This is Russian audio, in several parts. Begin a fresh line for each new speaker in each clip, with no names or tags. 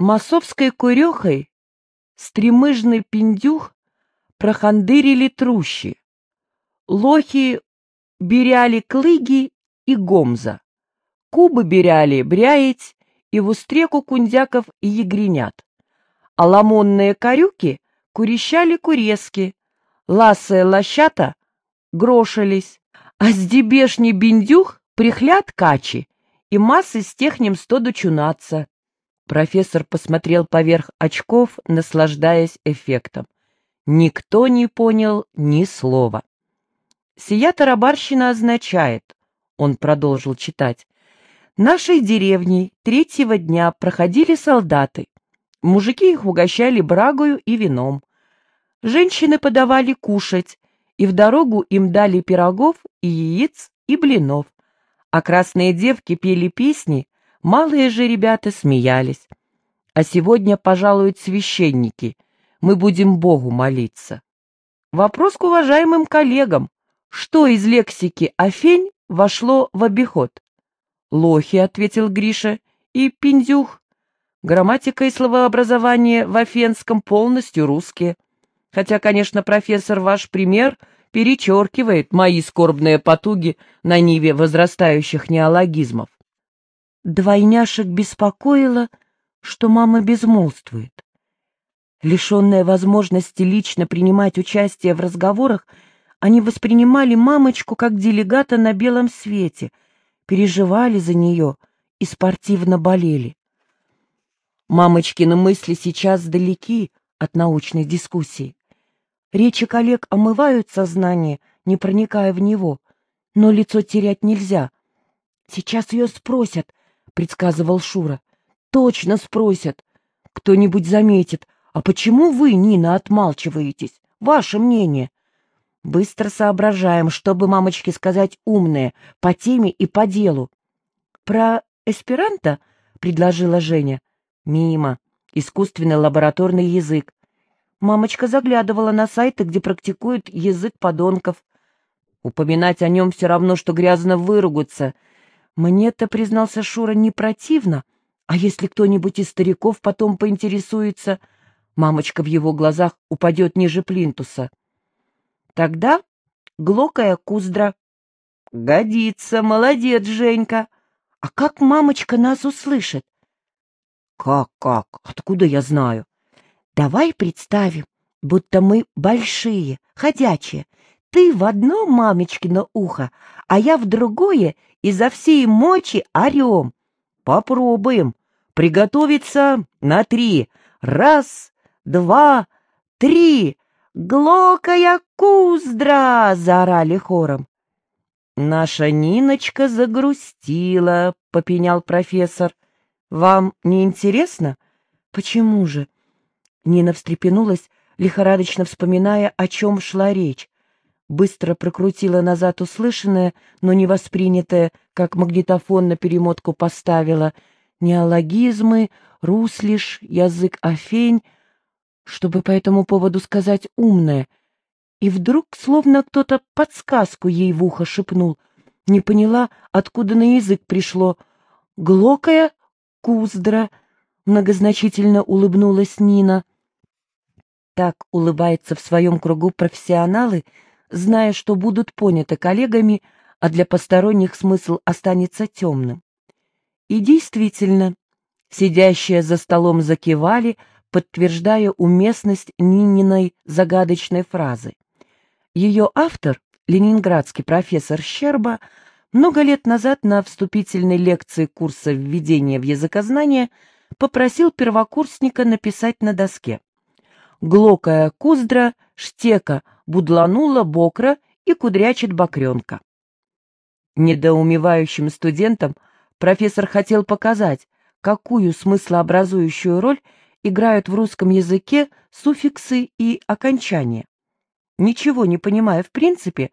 Массовской курехой стремыжный пиндюх прохандырили трущи. Лохи беряли клыги и гомза. Кубы беряли бряить и в устреку кундяков и ягренят. А ламонные корюки курещали курески, ласые лощата грошились, а с дебешний биндюх прихлят качи и массы с технем сто дочунаться. Профессор посмотрел поверх очков, наслаждаясь эффектом. Никто не понял ни слова. «Сия тарабарщина означает», — он продолжил читать, «нашей деревней третьего дня проходили солдаты. Мужики их угощали брагою и вином. Женщины подавали кушать, и в дорогу им дали пирогов и яиц и блинов. А красные девки пели песни, Малые же ребята смеялись. А сегодня пожалуют священники. Мы будем Богу молиться. Вопрос к уважаемым коллегам. Что из лексики «афень» вошло в обиход? «Лохи», — ответил Гриша, — «и пиндюх». Грамматика и словообразование в афенском полностью русские. Хотя, конечно, профессор, ваш пример перечеркивает мои скорбные потуги на ниве возрастающих неологизмов. Двойняшек беспокоило, что мама безмолвствует. Лишенная возможности лично принимать участие в разговорах, они воспринимали мамочку как делегата на белом свете, переживали за нее и спортивно болели. Мамочкины мысли сейчас далеки от научной дискуссии. Речи коллег омывают сознание, не проникая в него, но лицо терять нельзя. Сейчас ее спросят, — предсказывал Шура. «Точно спросят. Кто-нибудь заметит. А почему вы, Нина, отмалчиваетесь? Ваше мнение?» «Быстро соображаем, чтобы мамочке сказать умное, по теме и по делу». «Про эсперанто?» — предложила Женя. «Мимо. Искусственный лабораторный язык. Мамочка заглядывала на сайты, где практикуют язык подонков. Упоминать о нем все равно, что грязно выругаться — мне-то, признался Шура, не противно, а если кто-нибудь из стариков потом поинтересуется, мамочка в его глазах упадет ниже плинтуса. Тогда глокая куздра. Годится, молодец, Женька. А как мамочка нас услышит? Как-как? Откуда я знаю? Давай представим, будто мы большие, ходячие. Ты в одно мамочкино ухо, а я в другое изо всей мочи орем. Попробуем. Приготовиться на три. Раз, два, три. Глокая куздра! заорали хором. Наша Ниночка загрустила, попенял профессор. Вам не интересно? Почему же? Нина встрепенулась, лихорадочно вспоминая, о чем шла речь быстро прокрутила назад услышанное, но не воспринятое, как магнитофон на перемотку поставила, неологизмы, руслиш, язык афень, чтобы по этому поводу сказать умное. И вдруг, словно кто-то подсказку ей в ухо шепнул, не поняла, откуда на язык пришло. «Глокая куздра», — многозначительно улыбнулась Нина. Так улыбается в своем кругу профессионалы — зная, что будут поняты коллегами, а для посторонних смысл останется темным. И действительно, сидящие за столом закивали, подтверждая уместность Нининой загадочной фразы. Ее автор, ленинградский профессор Щерба, много лет назад на вступительной лекции курса введения в языкознание попросил первокурсника написать на доске глокая куздра, штека, будланула бокра и кудрячит бокренка. Недоумевающим студентам профессор хотел показать, какую смыслообразующую роль играют в русском языке суффиксы и окончания. Ничего не понимая в принципе,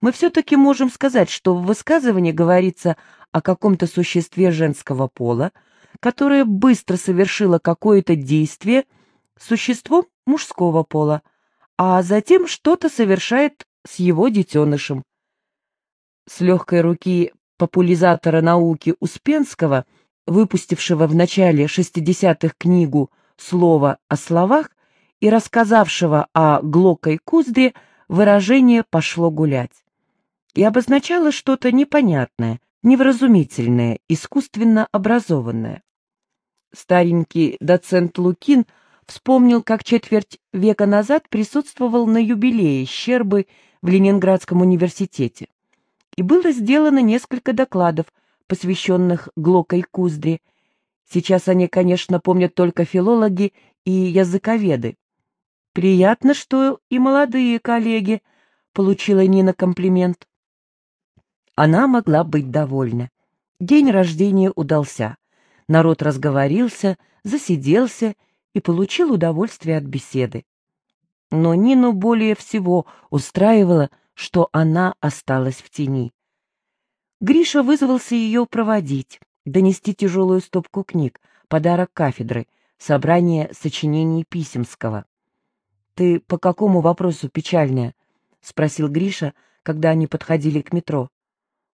мы все-таки можем сказать, что в высказывании говорится о каком-то существе женского пола, которое быстро совершило какое-то действие, существом мужского пола, а затем что-то совершает с его детенышем. С легкой руки популяризатора науки Успенского выпустившего в начале 60-х книгу «Слово о словах» и рассказавшего о Глокой Куздре, выражение «пошло гулять» и обозначало что-то непонятное, невразумительное, искусственно образованное. Старенький доцент Лукин вспомнил, как четверть века назад присутствовал на юбилее Щербы в Ленинградском университете. И было сделано несколько докладов, посвященных Глокой Куздре. Сейчас они, конечно, помнят только филологи и языковеды. Приятно, что и молодые коллеги, получила Нина комплимент. Она могла быть довольна. День рождения удался. Народ разговорился, засиделся и получил удовольствие от беседы. Но Нину более всего устраивало, что она осталась в тени. Гриша вызвался ее проводить, донести тяжелую стопку книг, подарок кафедры, собрание сочинений Писемского. «Ты по какому вопросу печальная?» — спросил Гриша, когда они подходили к метро.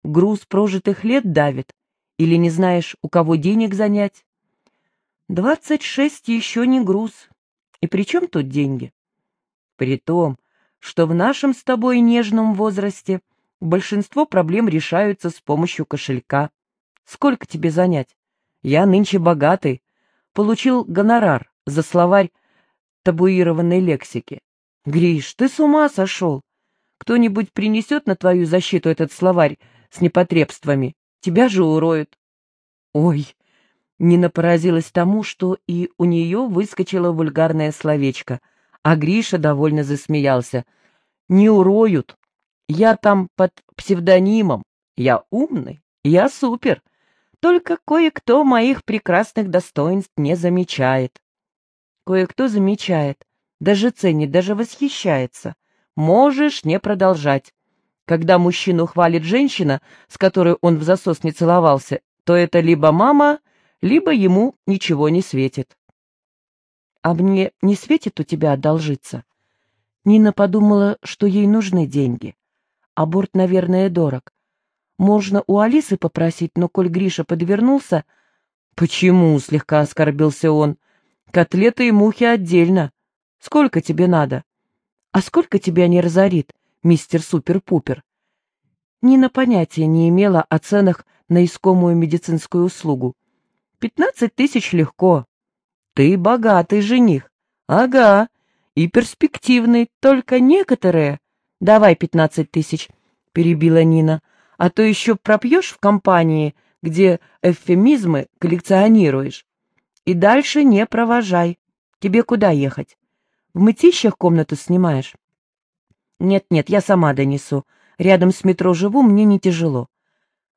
«Груз прожитых лет давит? Или не знаешь, у кого денег занять?» «Двадцать шесть еще не груз. И при чем тут деньги?» «При том, что в нашем с тобой нежном возрасте большинство проблем решаются с помощью кошелька. Сколько тебе занять? Я нынче богатый. Получил гонорар за словарь табуированной лексики. Гриш, ты с ума сошел? Кто-нибудь принесет на твою защиту этот словарь с непотребствами? Тебя же уроют. Ой, Нина поразилась тому, что и у нее выскочило вульгарное словечко, а Гриша довольно засмеялся. Не уроют. Я там под псевдонимом. Я умный, я супер. Только кое-кто моих прекрасных достоинств не замечает. Кое-кто замечает, даже ценит, даже восхищается. Можешь не продолжать. Когда мужчину хвалит женщина, с которой он в засос не целовался, то это либо мама, либо ему ничего не светит. А мне не светит у тебя одолжиться? Нина подумала, что ей нужны деньги. Аборт, наверное, дорог. Можно у Алисы попросить, но коль Гриша подвернулся... Почему? — слегка оскорбился он. Котлеты и мухи отдельно. Сколько тебе надо? А сколько тебя не разорит, мистер Супер-Пупер? Нина понятия не имела о ценах на искомую медицинскую услугу. Пятнадцать тысяч легко. Ты богатый жених. Ага, и перспективный, только некоторые. Давай пятнадцать тысяч, перебила Нина, а то еще пропьешь в компании, где эвфемизмы коллекционируешь. И дальше не провожай. Тебе куда ехать? В мытищах комнату снимаешь? Нет-нет, я сама донесу. Рядом с метро живу, мне не тяжело.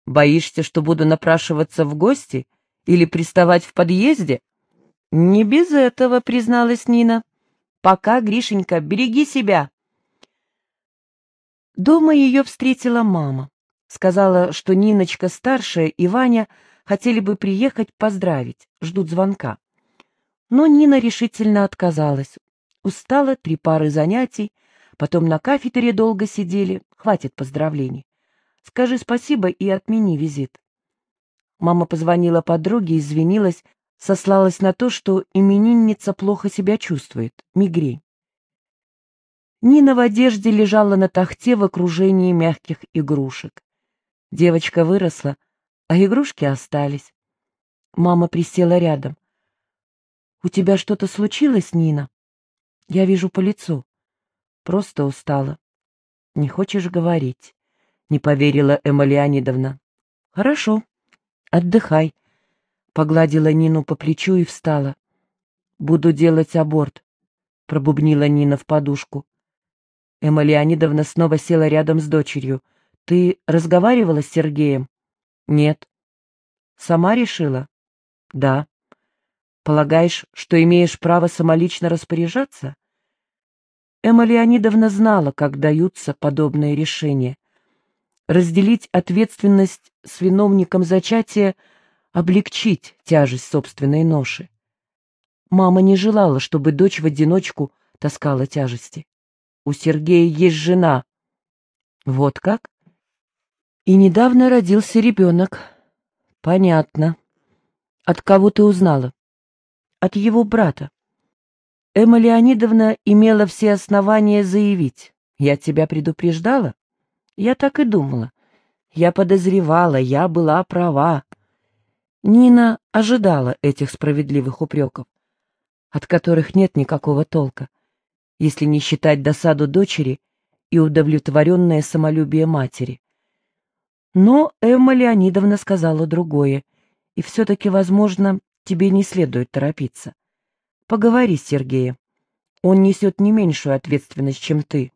Боишься, что буду напрашиваться в гости или приставать в подъезде? Не без этого, призналась Нина. Пока, Гришенька, береги себя. Дома ее встретила мама. Сказала, что Ниночка старшая и Ваня хотели бы приехать поздравить, ждут звонка. Но Нина решительно отказалась. Устала, три пары занятий, потом на кафедре долго сидели, хватит поздравлений. Скажи спасибо и отмени визит. Мама позвонила подруге, извинилась, сослалась на то, что именинница плохо себя чувствует, мигрень. Нина в одежде лежала на тахте в окружении мягких игрушек. Девочка выросла, а игрушки остались. Мама присела рядом. «У тебя что-то случилось, Нина?» «Я вижу по лицу. Просто устала. Не хочешь говорить?» — не поверила Эмма Леонидовна. «Хорошо. Отдыхай», — погладила Нину по плечу и встала. «Буду делать аборт», — пробубнила Нина в подушку. Эмма Леонидовна снова села рядом с дочерью. «Ты разговаривала с Сергеем?» Нет. Сама решила? Да. Полагаешь, что имеешь право самолично распоряжаться? Эмма Леонидовна знала, как даются подобные решения. Разделить ответственность с виновником зачатия, облегчить тяжесть собственной ноши. Мама не желала, чтобы дочь в одиночку таскала тяжести. У Сергея есть жена. Вот как? И недавно родился ребенок. Понятно. От кого ты узнала? От его брата. Эмма Леонидовна имела все основания заявить. Я тебя предупреждала? Я так и думала. Я подозревала, я была права. Нина ожидала этих справедливых упреков, от которых нет никакого толка, если не считать досаду дочери и удовлетворенное самолюбие матери. Но Эмма Леонидовна сказала другое, и все-таки, возможно, тебе не следует торопиться. Поговори с Сергеем. Он несет не меньшую ответственность, чем ты.